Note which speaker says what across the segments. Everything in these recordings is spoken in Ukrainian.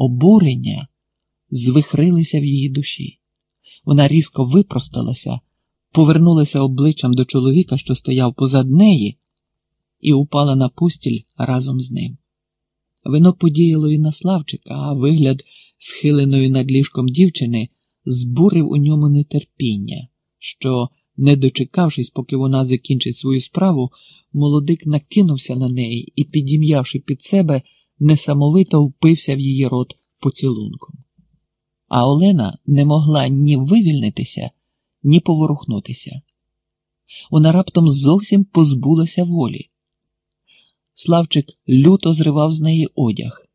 Speaker 1: обурення звихрилися в її душі. Вона різко випросталася, повернулася обличчям до чоловіка, що стояв позад неї, і упала на пустіль разом з ним. Вино подіяло і на Славчика, а вигляд схиленої над ліжком дівчини збурив у ньому нетерпіння, що, не дочекавшись, поки вона закінчить свою справу, молодик накинувся на неї і, підім'явши під себе, несамовито впився в її рот поцілунком. А Олена не могла ні вивільнитися, ні поворухнутися. Вона раптом зовсім позбулася волі. Славчик люто зривав з неї одяг,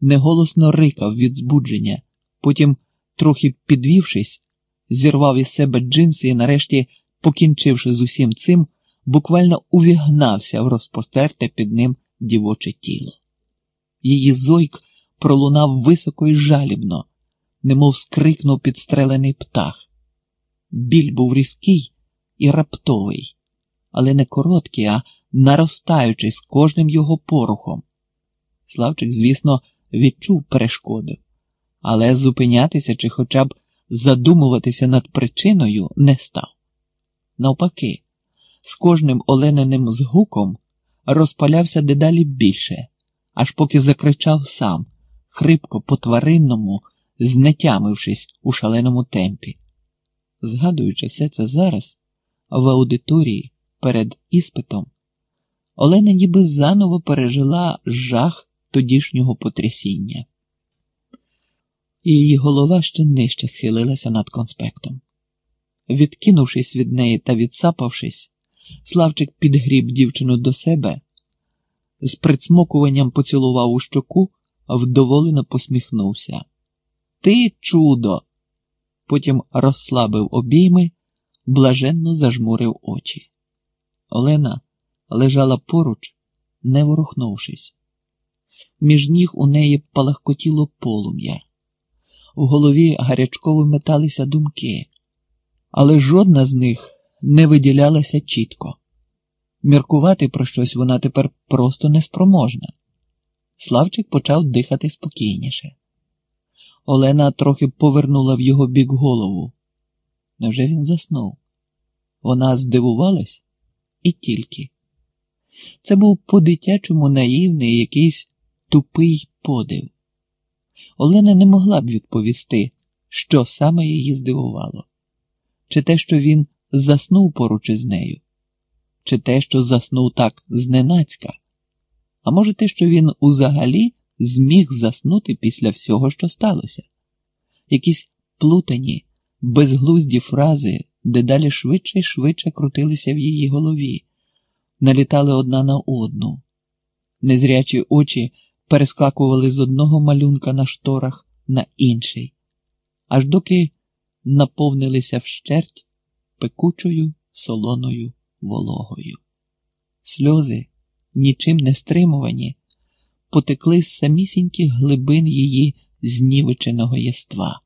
Speaker 1: неголосно рикав від збудження, потім, трохи підвівшись, зірвав із себе джинси і, нарешті, покінчивши з усім цим, буквально увігнався в розпостерте під ним дівоче тіло. Її зойк пролунав високо й жалібно, немов скрикнув підстрелений птах. Біль був різкий і раптовий, але не короткий, а наростаючий з кожним його порухом. Славчик, звісно, відчув перешкоду, але зупинятися чи хоча б задумуватися над причиною не став. Навпаки, з кожним олененим згуком розпалявся дедалі більше, аж поки закричав сам, хрипко по тваринному, знетямившись у шаленому темпі. Згадуючи все це зараз, в аудиторії перед іспитом, Олена ніби заново пережила жах тодішнього потрясіння. Її голова ще нижче схилилася над конспектом. Відкинувшись від неї та відсапавшись, Славчик підгріб дівчину до себе, з прицмокуванням поцілував у щоку, вдоволено посміхнувся. Ти чудо! Потім розслабив обійми, блаженно зажмурив очі. Олена лежала поруч, не ворухнувшись. Між ніг у неї палахкотіло полум'я. В голові гарячково металися думки, але жодна з них не виділялася чітко. Міркувати про щось вона тепер просто неспроможна. Славчик почав дихати спокійніше. Олена трохи повернула в його бік голову. Невже він заснув? Вона здивувалась і тільки. Це був по-дитячому наївний якийсь тупий подив. Олена не могла б відповісти, що саме її здивувало, чи те, що він заснув поруч із нею, чи те, що заснув так зненацька, а може, те, що він узагалі зміг заснути після всього, що сталося, якісь плутані, безглузді фрази дедалі швидше й швидше крутилися в її голові, налітали одна на одну, незрячі очі перескакували з одного малюнка на шторах на інший, аж доки наповнилися вщерть пекучою солоною вологою. Сльози, нічим не стримувані, потекли з самісіньких глибин її знівеченого єства,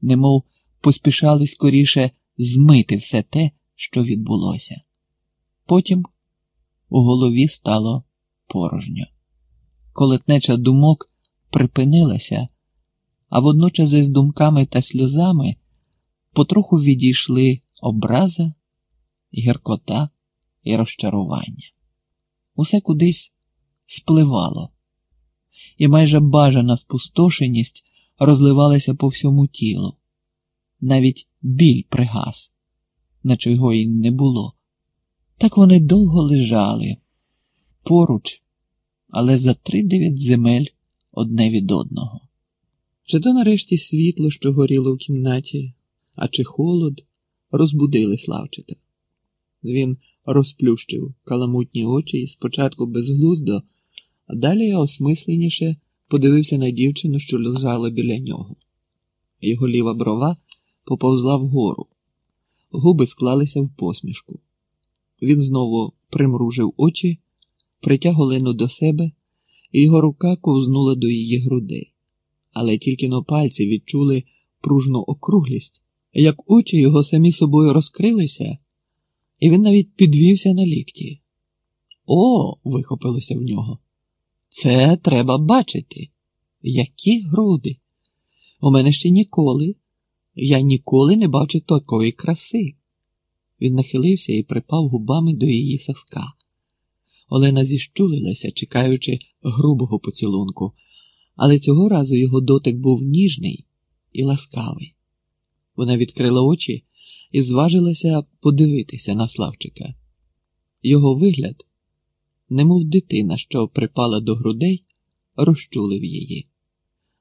Speaker 1: немов поспішали скоріше змити все те, що відбулося. Потім у голові стало порожньо. Колетнеча думок припинилася, а водночас із думками та сльозами потроху відійшли образа, гіркота і розчарування. Усе кудись спливало, і майже бажана спустошеність розливалася по всьому тілу. Навіть біль пригас, наче його й не було. Так вони довго лежали поруч, але за три дев'ять земель одне від одного. Чи то нарешті світло, що горіло в кімнаті, а чи холод, розбудили Славчика. Він розплющив каламутні очі і спочатку безглуздо, а далі осмисленіше подивився на дівчину, що лежала біля нього. Його ліва брова поповзла вгору, губи склалися в посмішку. Він знову примружив очі, притяг Олену до себе, і його рука ковзнула до її грудей, але тільки но пальці відчули пружну округлість, як очі його самі собою розкрилися, і він навіть підвівся на лікті. О, вихопилося в нього. Це треба бачити. Які груди? У мене ще ніколи. Я ніколи не бачив такої краси. Він нахилився і припав губами до її соска. Олена зіщулилася, чекаючи грубого поцілунку, але цього разу його дотик був ніжний і ласкавий. Вона відкрила очі і зважилася подивитися на Славчика. Його вигляд, немов дитина, що припала до грудей, розчулив її.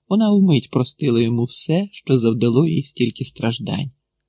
Speaker 1: Вона вмить простила йому все, що завдало їй стільки страждань.